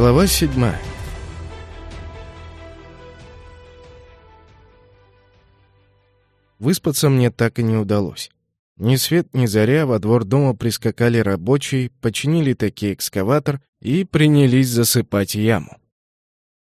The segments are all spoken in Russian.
Глава седьмая. Выспаться мне так и не удалось. Ни свет, ни заря во двор дома прискакали рабочие, починили таки экскаватор и принялись засыпать яму.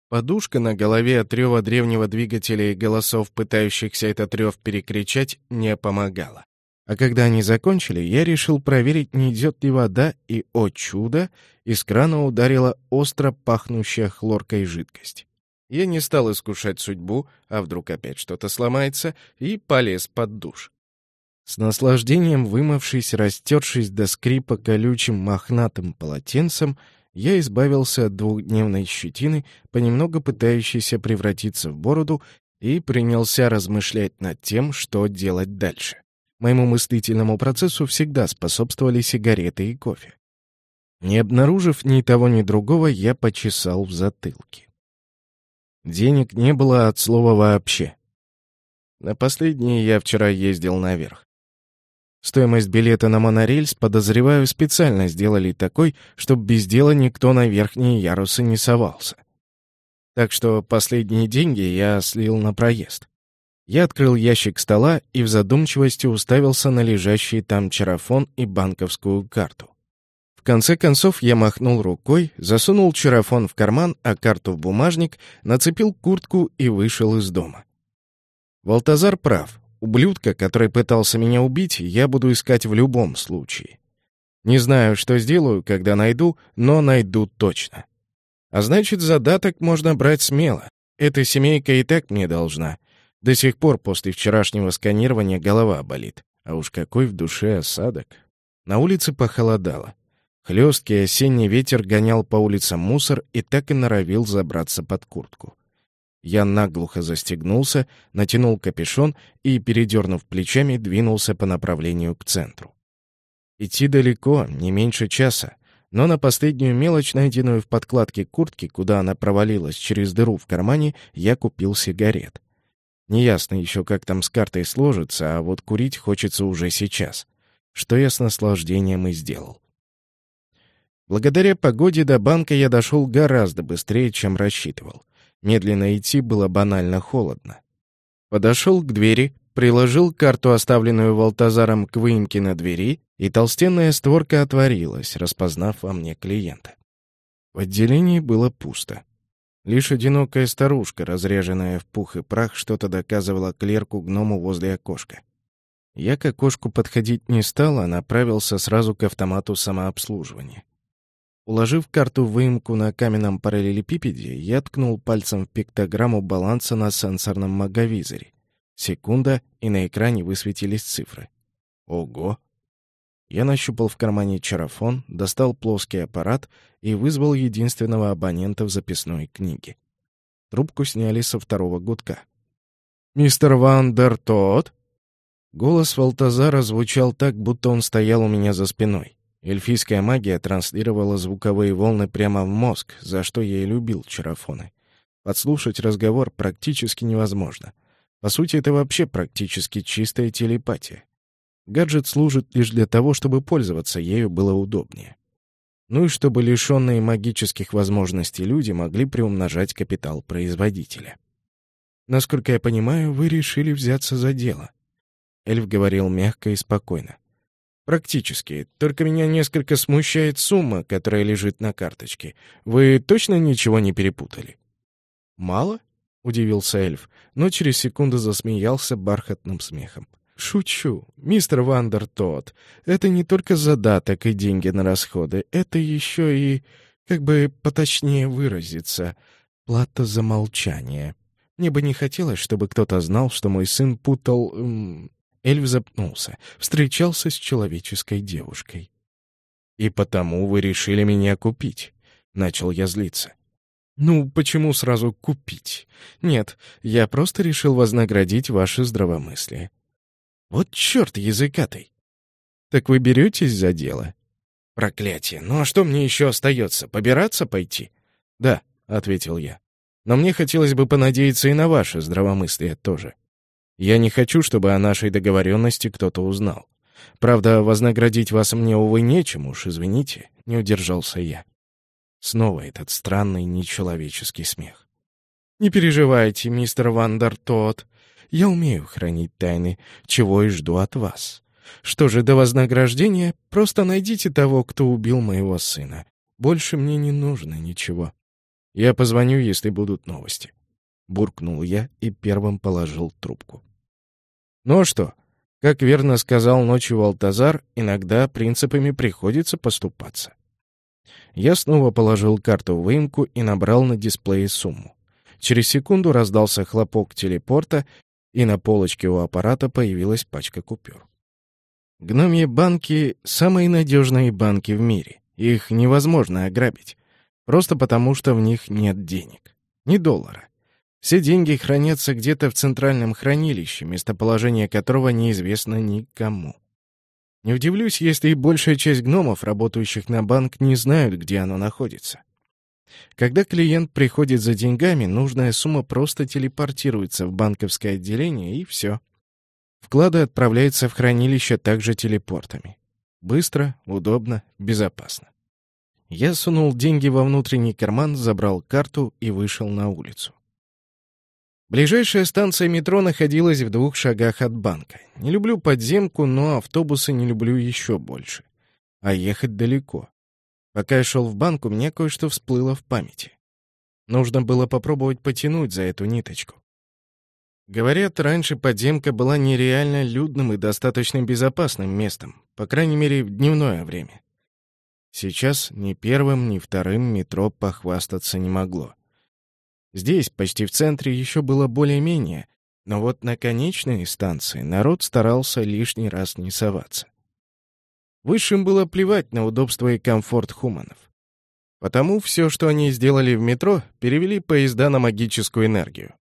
Подушка на голове от рева древнего двигателя и голосов, пытающихся этот рев перекричать, не помогала. А когда они закончили, я решил проверить, не идет ли вода, и, о чудо, из крана ударила остро пахнущая хлоркой жидкость. Я не стал искушать судьбу, а вдруг опять что-то сломается, и полез под душ. С наслаждением вымывшись, растершись до скрипа колючим мохнатым полотенцем, я избавился от двухдневной щетины, понемногу пытающейся превратиться в бороду, и принялся размышлять над тем, что делать дальше. Моему мыслительному процессу всегда способствовали сигареты и кофе. Не обнаружив ни того, ни другого, я почесал в затылке. Денег не было от слова вообще. На последние я вчера ездил наверх. Стоимость билета на монорельс, подозреваю, специально сделали такой, чтобы без дела никто на верхние ярусы не совался. Так что последние деньги я слил на проезд. Я открыл ящик стола и в задумчивости уставился на лежащий там чарафон и банковскую карту. В конце концов я махнул рукой, засунул чарафон в карман, а карту в бумажник, нацепил куртку и вышел из дома. Валтазар прав. Ублюдка, который пытался меня убить, я буду искать в любом случае. Не знаю, что сделаю, когда найду, но найду точно. А значит, задаток можно брать смело. Эта семейка и так мне должна. До сих пор после вчерашнего сканирования голова болит. А уж какой в душе осадок. На улице похолодало. Хлесткий осенний ветер гонял по улицам мусор и так и норовил забраться под куртку. Я наглухо застегнулся, натянул капюшон и, передернув плечами, двинулся по направлению к центру. Идти далеко, не меньше часа, но на последнюю мелочь, найденную в подкладке куртки, куда она провалилась через дыру в кармане, я купил сигарет. Неясно еще, как там с картой сложится, а вот курить хочется уже сейчас. Что я с наслаждением и сделал. Благодаря погоде до банка я дошел гораздо быстрее, чем рассчитывал. Медленно идти было банально холодно. Подошел к двери, приложил карту, оставленную Валтазаром к выемке на двери, и толстенная створка отворилась, распознав во мне клиента. В отделении было пусто. Лишь одинокая старушка, разреженная в пух и прах, что-то доказывала клерку-гному возле окошка. Я к окошку подходить не стал, а направился сразу к автомату самообслуживания. Уложив карту в выемку на каменном параллелепипеде, я ткнул пальцем в пиктограмму баланса на сенсорном маговизоре. Секунда, и на экране высветились цифры. Ого! Я нащупал в кармане чарафон, достал плоский аппарат и вызвал единственного абонента в записной книге. Трубку сняли со второго гудка. «Мистер Вандер Тот?» Голос Валтазара звучал так, будто он стоял у меня за спиной. Эльфийская магия транслировала звуковые волны прямо в мозг, за что я и любил чарафоны. Подслушать разговор практически невозможно. По сути, это вообще практически чистая телепатия. Гаджет служит лишь для того, чтобы пользоваться ею было удобнее. Ну и чтобы лишенные магических возможностей люди могли приумножать капитал производителя. Насколько я понимаю, вы решили взяться за дело. Эльф говорил мягко и спокойно. Практически. Только меня несколько смущает сумма, которая лежит на карточке. Вы точно ничего не перепутали? Мало? Удивился эльф, но через секунду засмеялся бархатным смехом. Шучу, мистер Вандер Тот. Это не только задаток и деньги на расходы, это еще и, как бы поточнее выразиться, плата за молчание. Мне бы не хотелось, чтобы кто-то знал, что мой сын путал... Эм... Эльф запнулся, встречался с человеческой девушкой. «И потому вы решили меня купить?» — начал я злиться. «Ну, почему сразу купить? Нет, я просто решил вознаградить ваше здравомыслие. Вот черт языкатый. Так вы беретесь за дело? Проклятие. Ну а что мне еще остается? Побираться пойти? Да, ответил я. Но мне хотелось бы понадеяться и на ваше здравомыслие тоже. Я не хочу, чтобы о нашей договоренности кто-то узнал. Правда, вознаградить вас мне, увы, нечем уж, извините, не удержался я. Снова этот странный нечеловеческий смех. «Не переживайте, мистер Вандер Тот. Я умею хранить тайны, чего и жду от вас. Что же до вознаграждения, просто найдите того, кто убил моего сына. Больше мне не нужно ничего. Я позвоню, если будут новости». Буркнул я и первым положил трубку. «Ну а что?» Как верно сказал ночью Алтазар, иногда принципами приходится поступаться. Я снова положил карту в выемку и набрал на дисплее сумму. Через секунду раздался хлопок телепорта, и на полочке у аппарата появилась пачка купюр. Гномьи банки — самые надежные банки в мире. Их невозможно ограбить. Просто потому, что в них нет денег. Ни доллара. Все деньги хранятся где-то в центральном хранилище, местоположение которого неизвестно никому. Не удивлюсь, если и большая часть гномов, работающих на банк, не знают, где оно находится. Когда клиент приходит за деньгами, нужная сумма просто телепортируется в банковское отделение, и все. Вклады отправляются в хранилище также телепортами. Быстро, удобно, безопасно. Я сунул деньги во внутренний карман, забрал карту и вышел на улицу. Ближайшая станция метро находилась в двух шагах от банка. Не люблю подземку, но автобусы не люблю еще больше. А ехать далеко. Пока я шел в банк, у меня кое-что всплыло в памяти. Нужно было попробовать потянуть за эту ниточку. Говорят, раньше подземка была нереально людным и достаточно безопасным местом, по крайней мере, в дневное время. Сейчас ни первым, ни вторым метро похвастаться не могло. Здесь, почти в центре, еще было более-менее, но вот на конечной станции народ старался лишний раз не соваться. Высшим было плевать на удобство и комфорт хуманов. Потому все, что они сделали в метро, перевели поезда на магическую энергию.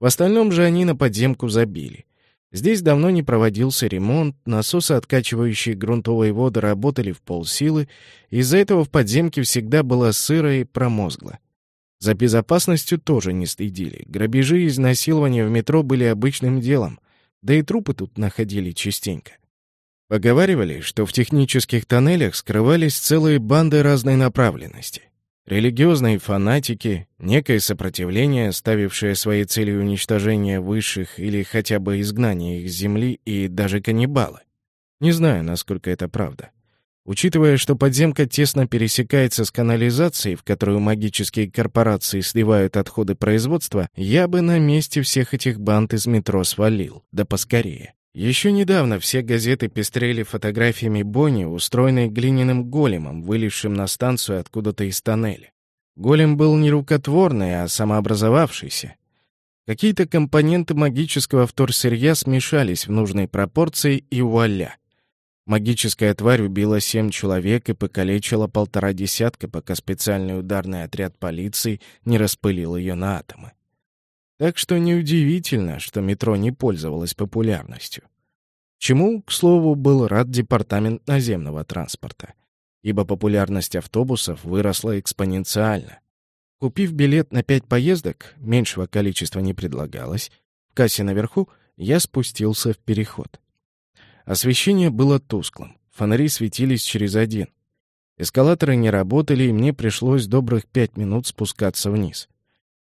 В остальном же они на подземку забили. Здесь давно не проводился ремонт, насосы, откачивающие грунтовые воды, работали в полсилы, из-за этого в подземке всегда было сыро и промозгло. За безопасностью тоже не стыдили. Грабежи и изнасилования в метро были обычным делом, да и трупы тут находили частенько. Поговаривали, что в технических тоннелях скрывались целые банды разной направленности. Религиозные фанатики, некое сопротивление, ставившее своей целью уничтожение высших или хотя бы изгнание их с земли и даже каннибалы. Не знаю, насколько это правда. Учитывая, что подземка тесно пересекается с канализацией, в которую магические корпорации сливают отходы производства, я бы на месте всех этих банд из метро свалил, да поскорее. Еще недавно все газеты пестрели фотографиями Бонни, устроенной глиняным големом, вылившим на станцию откуда-то из тоннеля. Голем был не рукотворный, а самообразовавшийся. Какие-то компоненты магического вторсырья смешались в нужной пропорции, и вуаля! Магическая тварь убила семь человек и покалечила полтора десятка, пока специальный ударный отряд полиции не распылил ее на атомы. Так что неудивительно, что метро не пользовалось популярностью. Чему, к слову, был рад департамент наземного транспорта, ибо популярность автобусов выросла экспоненциально. Купив билет на пять поездок, меньшего количества не предлагалось, в кассе наверху я спустился в переход. Освещение было тусклым, фонари светились через один. Эскалаторы не работали, и мне пришлось добрых пять минут спускаться вниз.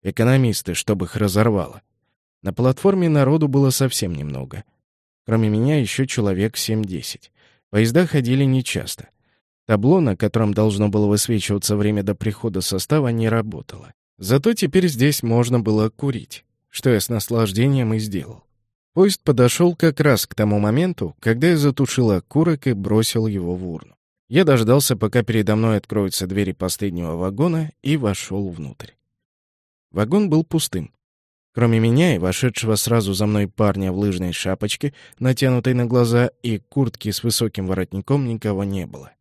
Экономисты, чтобы их разорвало. На платформе народу было совсем немного. Кроме меня еще человек 7-10. Поезда ходили нечасто. Табло, на котором должно было высвечиваться время до прихода состава, не работало. Зато теперь здесь можно было курить, что я с наслаждением и сделал. Поезд подошел как раз к тому моменту, когда я затушил окурок и бросил его в урну. Я дождался, пока передо мной откроются двери последнего вагона, и вошел внутрь. Вагон был пустым. Кроме меня и вошедшего сразу за мной парня в лыжной шапочке, натянутой на глаза, и куртки с высоким воротником никого не было.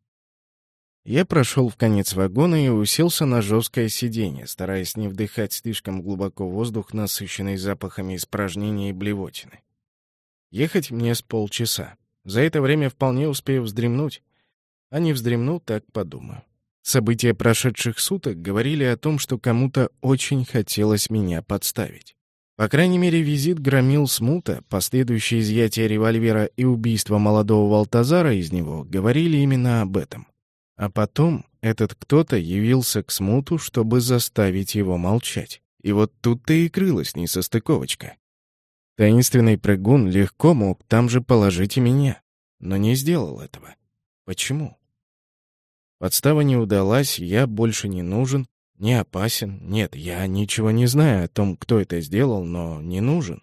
Я прошел в конец вагона и уселся на жесткое сиденье, стараясь не вдыхать слишком глубоко воздух, насыщенный запахами испражнения и блевотины. Ехать мне с полчаса. За это время вполне успею вздремнуть. А не вздремну, так подумаю. События прошедших суток говорили о том, что кому-то очень хотелось меня подставить. По крайней мере, визит громил смута, последующее изъятие револьвера и убийство молодого Валтазара из него говорили именно об этом. А потом этот кто-то явился к смуту, чтобы заставить его молчать. И вот тут-то и крылась несостыковочка. Таинственный прыгун легко мог там же положить и меня, но не сделал этого. Почему? Подстава не удалась, я больше не нужен, не опасен. Нет, я ничего не знаю о том, кто это сделал, но не нужен.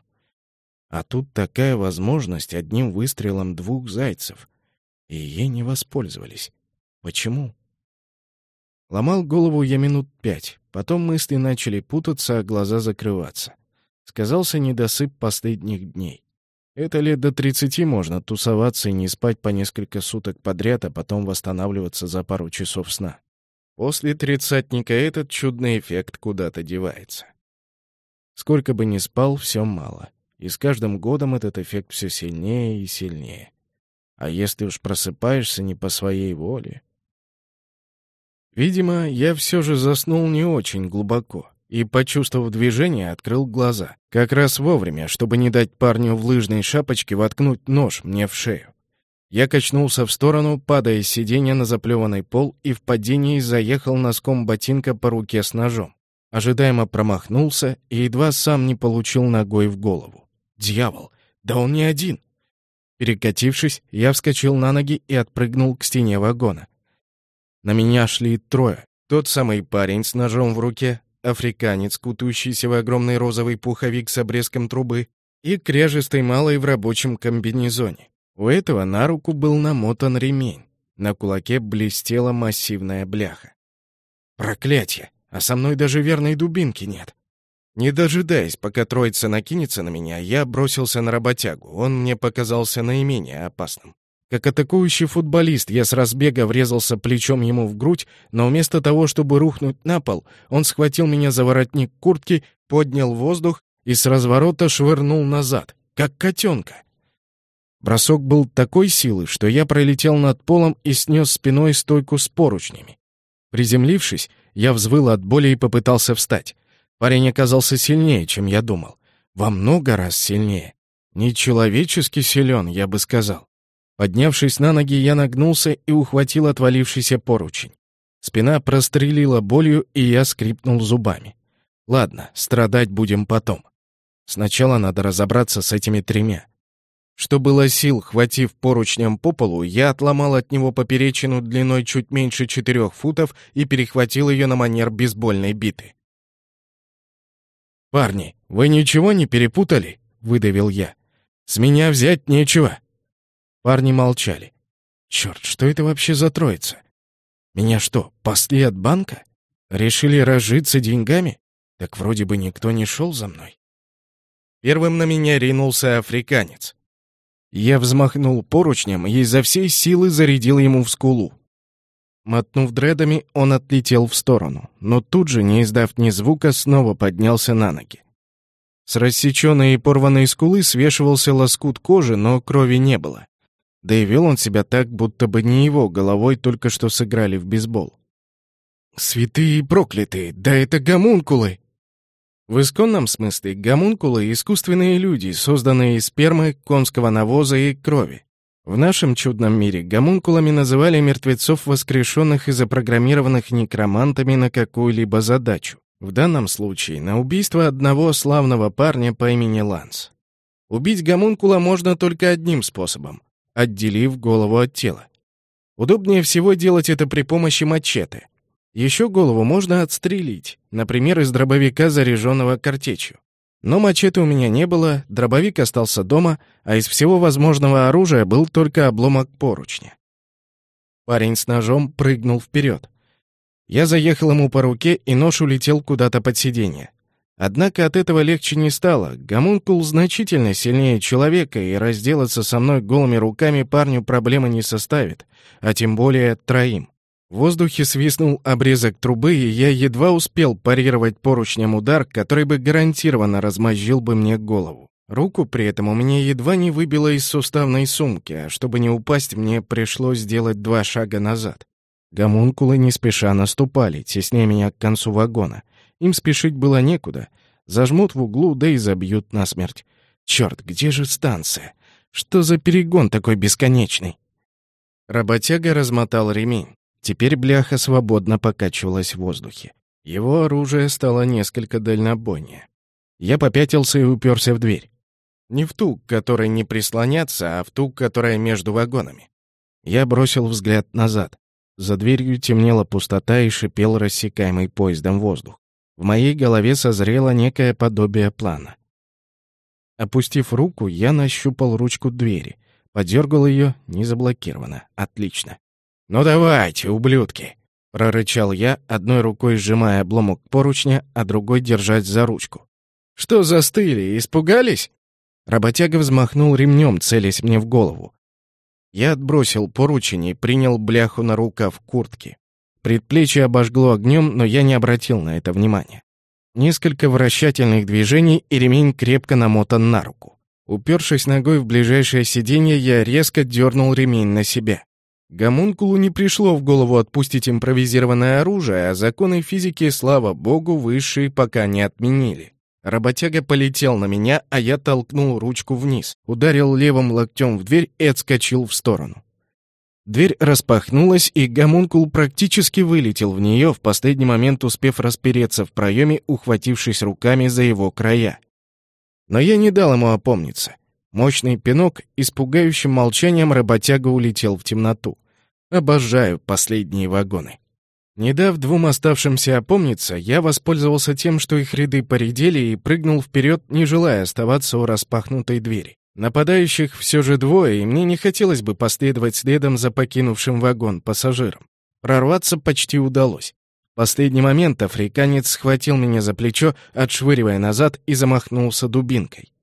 А тут такая возможность одним выстрелом двух зайцев. И ей не воспользовались. Почему? Ломал голову я минут пять. Потом мысли начали путаться, а глаза закрываться. Сказался недосып последних дней. Это лет до тридцати можно тусоваться и не спать по несколько суток подряд, а потом восстанавливаться за пару часов сна. После тридцатника этот чудный эффект куда-то девается. Сколько бы ни спал, все мало. И с каждым годом этот эффект все сильнее и сильнее. А если уж просыпаешься не по своей воле... Видимо, я все же заснул не очень глубоко и, почувствовав движение, открыл глаза. Как раз вовремя, чтобы не дать парню в лыжной шапочке воткнуть нож мне в шею. Я качнулся в сторону, падая с сиденья на заплеванный пол и в падении заехал носком ботинка по руке с ножом. Ожидаемо промахнулся и едва сам не получил ногой в голову. Дьявол! Да он не один! Перекатившись, я вскочил на ноги и отпрыгнул к стене вагона. На меня шли трое. Тот самый парень с ножом в руке, африканец, кутающийся в огромный розовый пуховик с обрезком трубы, и кряжистый малый в рабочем комбинезоне. У этого на руку был намотан ремень. На кулаке блестела массивная бляха. Проклятье! А со мной даже верной дубинки нет. Не дожидаясь, пока троица накинется на меня, я бросился на работягу. Он мне показался наименее опасным. Как атакующий футболист, я с разбега врезался плечом ему в грудь, но вместо того, чтобы рухнуть на пол, он схватил меня за воротник куртки, поднял воздух и с разворота швырнул назад, как котенка. Бросок был такой силы, что я пролетел над полом и снес спиной стойку с поручнями. Приземлившись, я взвыл от боли и попытался встать. Парень оказался сильнее, чем я думал. Во много раз сильнее. Нечеловечески силен, я бы сказал. Поднявшись на ноги, я нагнулся и ухватил отвалившийся поручень. Спина прострелила болью, и я скрипнул зубами. Ладно, страдать будем потом. Сначала надо разобраться с этими тремя. Что было сил, хватив поручнем по полу, я отломал от него поперечину длиной чуть меньше четырех футов и перехватил ее на манер бейсбольной биты. «Парни, вы ничего не перепутали?» — выдавил я. «С меня взять нечего». Парни молчали. «Черт, что это вообще за троица? Меня что, пасли от банка? Решили разжиться деньгами? Так вроде бы никто не шел за мной». Первым на меня ринулся африканец. Я взмахнул поручнем и изо всей силы зарядил ему в скулу. Мотнув дредами, он отлетел в сторону, но тут же, не издав ни звука, снова поднялся на ноги. С рассеченной и порванной скулы свешивался лоскут кожи, но крови не было. Да и вел он себя так, будто бы не его головой только что сыграли в бейсбол. «Святые и проклятые! Да это гомункулы!» В исконном смысле гомункулы — искусственные люди, созданные из спермы, конского навоза и крови. В нашем чудном мире гомункулами называли мертвецов, воскрешенных и запрограммированных некромантами на какую-либо задачу. В данном случае на убийство одного славного парня по имени Ланс. Убить гомункула можно только одним способом — отделив голову от тела. Удобнее всего делать это при помощи мачете. Еще голову можно отстрелить, например, из дробовика, заряженного картечью. Но мачете у меня не было, дробовик остался дома, а из всего возможного оружия был только обломок поручня. Парень с ножом прыгнул вперед. Я заехал ему по руке, и нож улетел куда-то под сиденье. Однако от этого легче не стало. Гомункул значительно сильнее человека, и разделаться со мной голыми руками парню проблемы не составит, а тем более троим. В воздухе свистнул обрезок трубы, и я едва успел парировать поручнем удар, который бы гарантированно размозжил бы мне голову. Руку при этом у меня едва не выбило из суставной сумки, а чтобы не упасть, мне пришлось сделать два шага назад. Гомункулы не спеша наступали, тесняя меня к концу вагона. Им спешить было некуда. Зажмут в углу, да и забьют насмерть. Черт, где же станция? Что за перегон такой бесконечный? Работяга размотал ремень. Теперь бляха свободно покачивалась в воздухе. Его оружие стало несколько дальнобойнее. Я попятился и уперся в дверь. Не в ту, к которой не прислоняться, а в ту, которая между вагонами. Я бросил взгляд назад. За дверью темнела пустота и шипел рассекаемый поездом воздух. В моей голове созрело некое подобие плана. Опустив руку, я нащупал ручку двери. Подергал ее, не заблокировано. Отлично. «Ну давайте, ублюдки!» — прорычал я, одной рукой сжимая обломок поручня, а другой держать за ручку. «Что застыли? Испугались?» Работяга взмахнул ремнем, целясь мне в голову. Я отбросил поручень и принял бляху на рукав куртки. Предплечье обожгло огнем, но я не обратил на это внимания. Несколько вращательных движений, и ремень крепко намотан на руку. Упершись ногой в ближайшее сиденье, я резко дернул ремень на себя. Гомункулу не пришло в голову отпустить импровизированное оружие, а законы физики, слава богу, высшие пока не отменили. Работяга полетел на меня, а я толкнул ручку вниз, ударил левым локтем в дверь и отскочил в сторону. Дверь распахнулась, и гомункул практически вылетел в нее, в последний момент успев распереться в проеме, ухватившись руками за его края. Но я не дал ему опомниться. Мощный пинок, испугающим молчанием работяга улетел в темноту. Обожаю последние вагоны. Не дав двум оставшимся опомниться, я воспользовался тем, что их ряды поредели, и прыгнул вперед, не желая оставаться у распахнутой двери. Нападающих все же двое, и мне не хотелось бы последовать следом за покинувшим вагон пассажиром. Прорваться почти удалось. В последний момент африканец схватил меня за плечо, отшвыривая назад, и замахнулся дубинкой.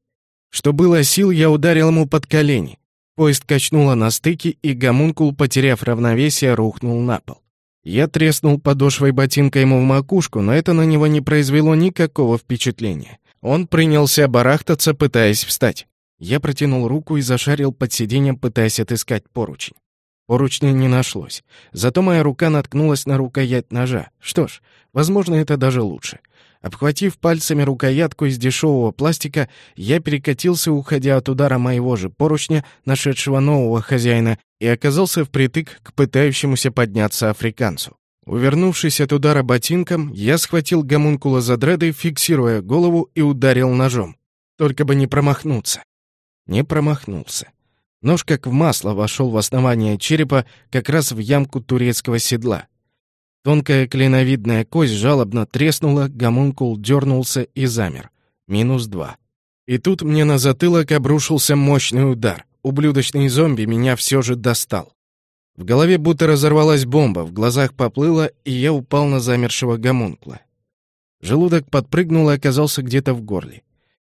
Что было сил, я ударил ему под колени. Поезд качнуло на стыке, и гомункул, потеряв равновесие, рухнул на пол. Я треснул подошвой ботинка ему в макушку, но это на него не произвело никакого впечатления. Он принялся барахтаться, пытаясь встать. Я протянул руку и зашарил под сиденьем, пытаясь отыскать поручень. Поручня не нашлось. Зато моя рука наткнулась на рукоять ножа. Что ж, возможно, это даже лучше. Обхватив пальцами рукоятку из дешевого пластика, я перекатился, уходя от удара моего же поручня, нашедшего нового хозяина, и оказался впритык к пытающемуся подняться африканцу. Увернувшись от удара ботинком, я схватил гомункула за дреды, фиксируя голову и ударил ножом. Только бы не промахнуться. Не промахнулся. Нож как в масло вошел в основание черепа, как раз в ямку турецкого седла. Тонкая клиновидная кость жалобно треснула, гомункул дернулся и замер. Минус два. И тут мне на затылок обрушился мощный удар. Ублюдочный зомби меня все же достал. В голове будто разорвалась бомба, в глазах поплыло, и я упал на замершего гомункла. Желудок подпрыгнул и оказался где-то в горле.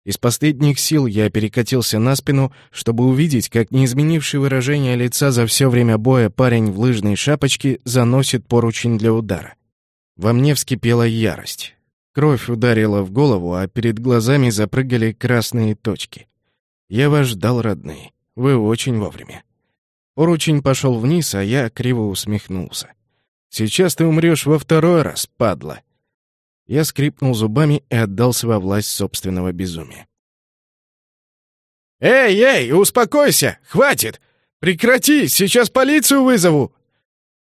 Из последних сил я перекатился на спину, чтобы увидеть, как неизменивший выражение лица за все время боя парень в лыжной шапочке заносит поручень для удара. Во мне вскипела ярость. Кровь ударила в голову, а перед глазами запрыгали красные точки. Я вас ждал, родные. Вы очень вовремя. Поручень пошел вниз, а я криво усмехнулся. Сейчас ты умрешь во второй раз, падла. Я скрипнул зубами и отдался во власть собственного безумия. «Эй, эй, успокойся! Хватит! Прекрати! Сейчас полицию вызову!»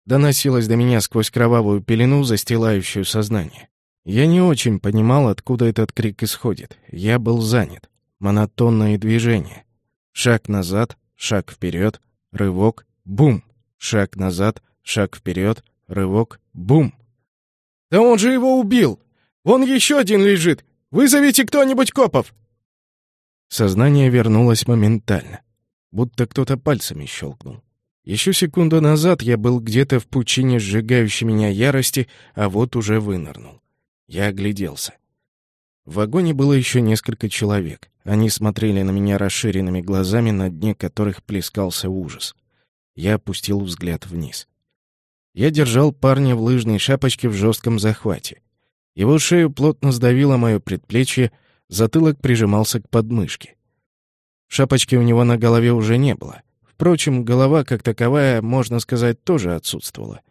Доносилось до меня сквозь кровавую пелену, застилающую сознание. Я не очень понимал, откуда этот крик исходит. Я был занят. Монотонные движения. Шаг назад, шаг вперед, рывок, бум! Шаг назад, шаг вперед, рывок, бум! «Да он же его убил! Вон еще один лежит! Вызовите кто-нибудь копов!» Сознание вернулось моментально, будто кто-то пальцами щелкнул. Еще секунду назад я был где-то в пучине сжигающей меня ярости, а вот уже вынырнул. Я огляделся. В вагоне было еще несколько человек. Они смотрели на меня расширенными глазами, на дне которых плескался ужас. Я опустил взгляд вниз. Я держал парня в лыжной шапочке в жестком захвате. Его шею плотно сдавило мое предплечье, затылок прижимался к подмышке. Шапочки у него на голове уже не было. Впрочем, голова как таковая, можно сказать, тоже отсутствовала.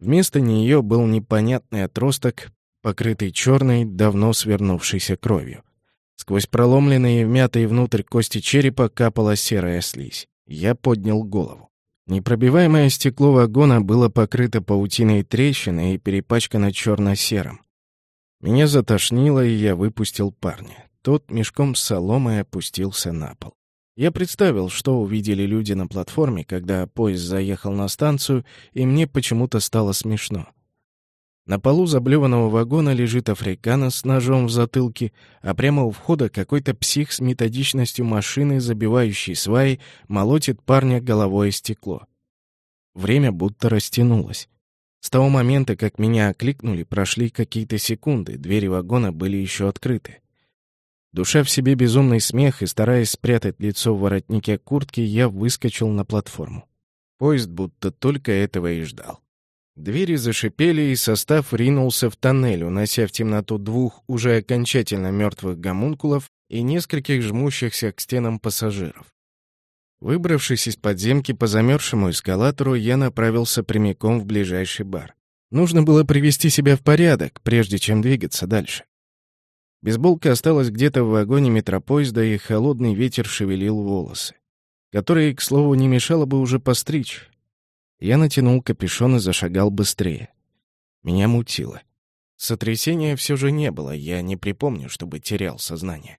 Вместо нее был непонятный отросток, покрытый черной, давно свернувшейся кровью. Сквозь проломленные, вмятые внутрь кости черепа капала серая слизь. Я поднял голову. Непробиваемое стекло вагона было покрыто паутиной трещины и перепачкано черно-серым. Меня затошнило, и я выпустил парня. Тот мешком с соломой опустился на пол. Я представил, что увидели люди на платформе, когда поезд заехал на станцию, и мне почему-то стало смешно. На полу заблеванного вагона лежит африканец с ножом в затылке, а прямо у входа какой-то псих с методичностью машины, забивающей сваи, молотит парня головой о стекло. Время будто растянулось. С того момента, как меня окликнули, прошли какие-то секунды, двери вагона были еще открыты. Душа в себе безумный смех и, стараясь спрятать лицо в воротнике куртки, я выскочил на платформу. Поезд будто только этого и ждал. Двери зашипели, и состав ринулся в тоннель, унося в темноту двух уже окончательно мертвых гомункулов и нескольких жмущихся к стенам пассажиров. Выбравшись из подземки по замерзшему эскалатору, я направился прямиком в ближайший бар. Нужно было привести себя в порядок, прежде чем двигаться дальше. Бейсболка осталась где-то в вагоне метропоезда, и холодный ветер шевелил волосы, которые, к слову, не мешало бы уже постричь, я натянул капюшон и зашагал быстрее. Меня мутило. Сотрясения все же не было, я не припомню, чтобы терял сознание.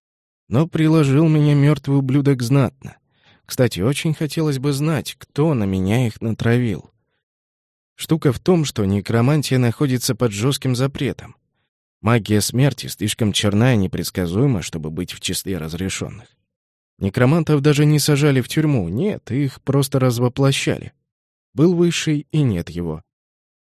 Но приложил меня мертвый ублюдок знатно. Кстати, очень хотелось бы знать, кто на меня их натравил. Штука в том, что некромантия находится под жестким запретом. Магия смерти слишком черна и непредсказуема, чтобы быть в числе разрешенных. Некромантов даже не сажали в тюрьму, нет, их просто развоплощали. Был высший и нет его.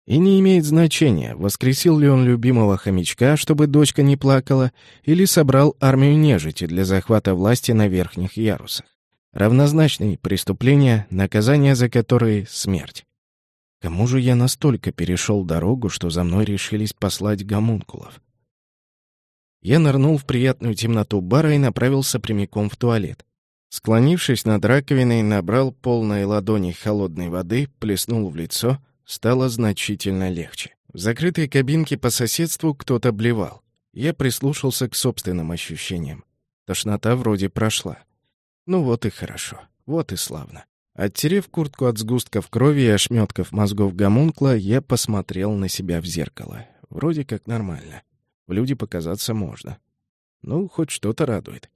И не имеет значения, воскресил ли он любимого хомячка, чтобы дочка не плакала, или собрал армию нежити для захвата власти на верхних ярусах. Равнозначные преступления, наказание за которые — смерть. Кому же я настолько перешел дорогу, что за мной решились послать гомункулов? Я нырнул в приятную темноту бара и направился прямиком в туалет. Склонившись над раковиной, набрал полной ладони холодной воды, плеснул в лицо, стало значительно легче. В закрытой кабинке по соседству кто-то блевал. Я прислушался к собственным ощущениям. Тошнота вроде прошла. Ну вот и хорошо, вот и славно. Оттерев куртку от сгустков крови и ошметков мозгов гомункла, я посмотрел на себя в зеркало. Вроде как нормально. В люди показаться можно. Ну, хоть что-то радует.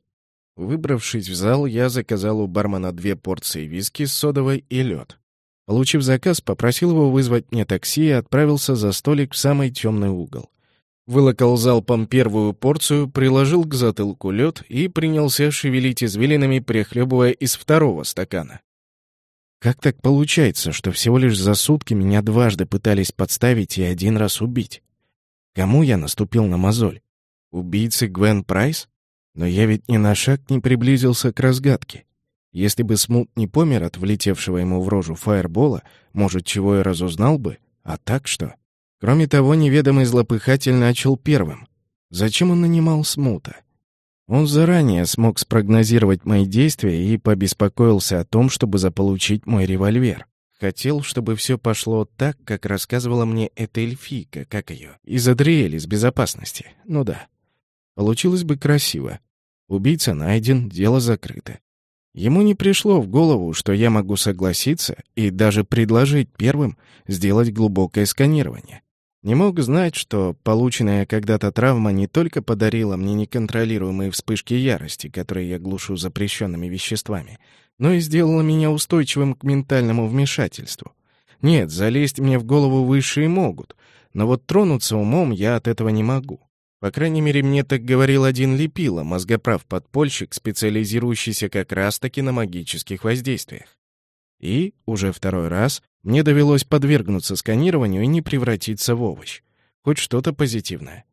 Выбравшись в зал, я заказал у бармена две порции виски с содовой и лед. Получив заказ, попросил его вызвать мне такси и отправился за столик в самый темный угол. Вылокал залпом первую порцию, приложил к затылку лед и принялся шевелить извилинами, прихлебывая из второго стакана. Как так получается, что всего лишь за сутки меня дважды пытались подставить и один раз убить? Кому я наступил на мозоль? Убийце Гвен Прайс? Но я ведь ни на шаг не приблизился к разгадке. Если бы Смут не помер от влетевшего ему в рожу фаербола, может, чего и разузнал бы, а так что? Кроме того, неведомый злопыхатель начал первым. Зачем он нанимал Смута? Он заранее смог спрогнозировать мои действия и побеспокоился о том, чтобы заполучить мой револьвер. Хотел, чтобы все пошло так, как рассказывала мне эта эльфийка, как ее, из Адриэли, из безопасности. Ну да. Получилось бы красиво. Убийца найден, дело закрыто. Ему не пришло в голову, что я могу согласиться и даже предложить первым сделать глубокое сканирование. Не мог знать, что полученная когда-то травма не только подарила мне неконтролируемые вспышки ярости, которые я глушу запрещенными веществами, но и сделала меня устойчивым к ментальному вмешательству. Нет, залезть мне в голову высшие могут, но вот тронуться умом я от этого не могу. По крайней мере, мне так говорил один Лепила, мозгоправ подпольщик, специализирующийся как раз-таки на магических воздействиях. И, уже второй раз, мне довелось подвергнуться сканированию и не превратиться в овощ. Хоть что-то позитивное.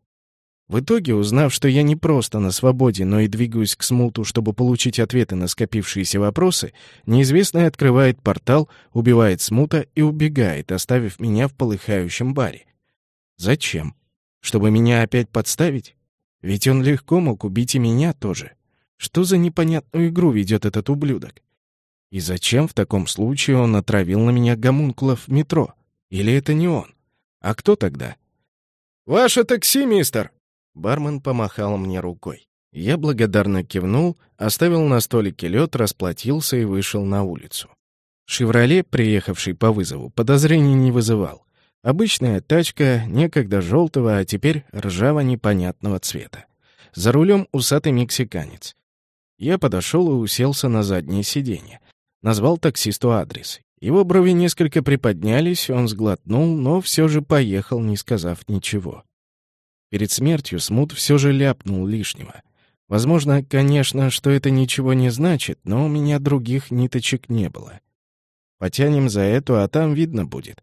В итоге, узнав, что я не просто на свободе, но и двигаюсь к смуту, чтобы получить ответы на скопившиеся вопросы, неизвестный открывает портал, убивает смута и убегает, оставив меня в полыхающем баре. Зачем? Чтобы меня опять подставить? Ведь он легко мог убить и меня тоже. Что за непонятную игру ведет этот ублюдок? И зачем в таком случае он отравил на меня гомункулов в метро? Или это не он? А кто тогда? «Ваше такси, мистер!» Бармен помахал мне рукой. Я благодарно кивнул, оставил на столике лед, расплатился и вышел на улицу. «Шевроле», приехавший по вызову, подозрений не вызывал. Обычная тачка, некогда желтого, а теперь ржаво непонятного цвета. За рулем усатый мексиканец. Я подошел и уселся на заднее сиденье. Назвал таксисту адрес. Его брови несколько приподнялись, он сглотнул, но все же поехал, не сказав ничего. Перед смертью Смут все же ляпнул лишнего. Возможно, конечно, что это ничего не значит, но у меня других ниточек не было. Потянем за эту, а там видно будет.